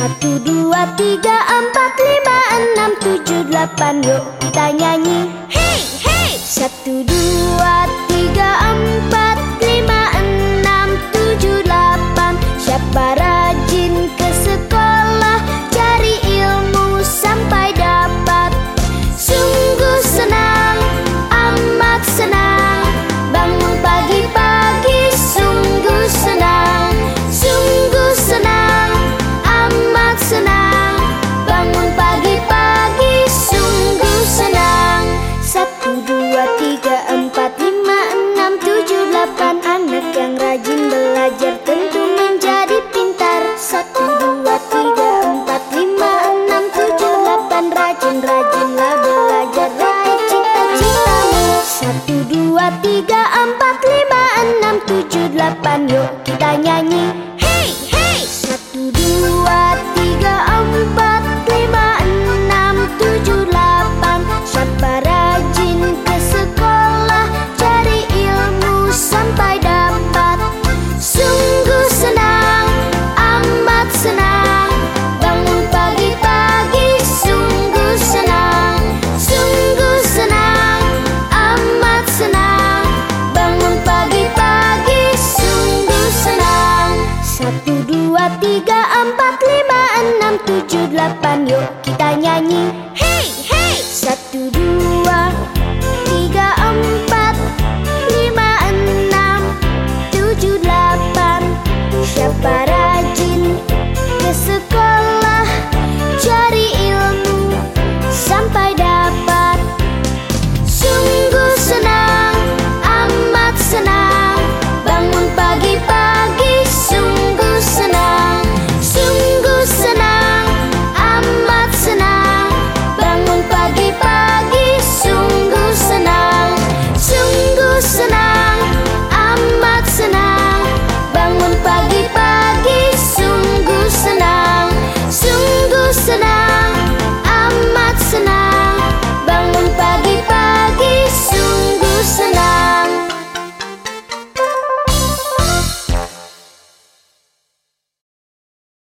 Satu, dua, tiga, empat, lima, enam, tujuh, delapan Yuk kita nyanyi. Hey, hey. Satu, dua, tiga, empat. yo dua, tiga, empat, lima, enam, tujuh, delapan Yuk kita nyanyi Hey!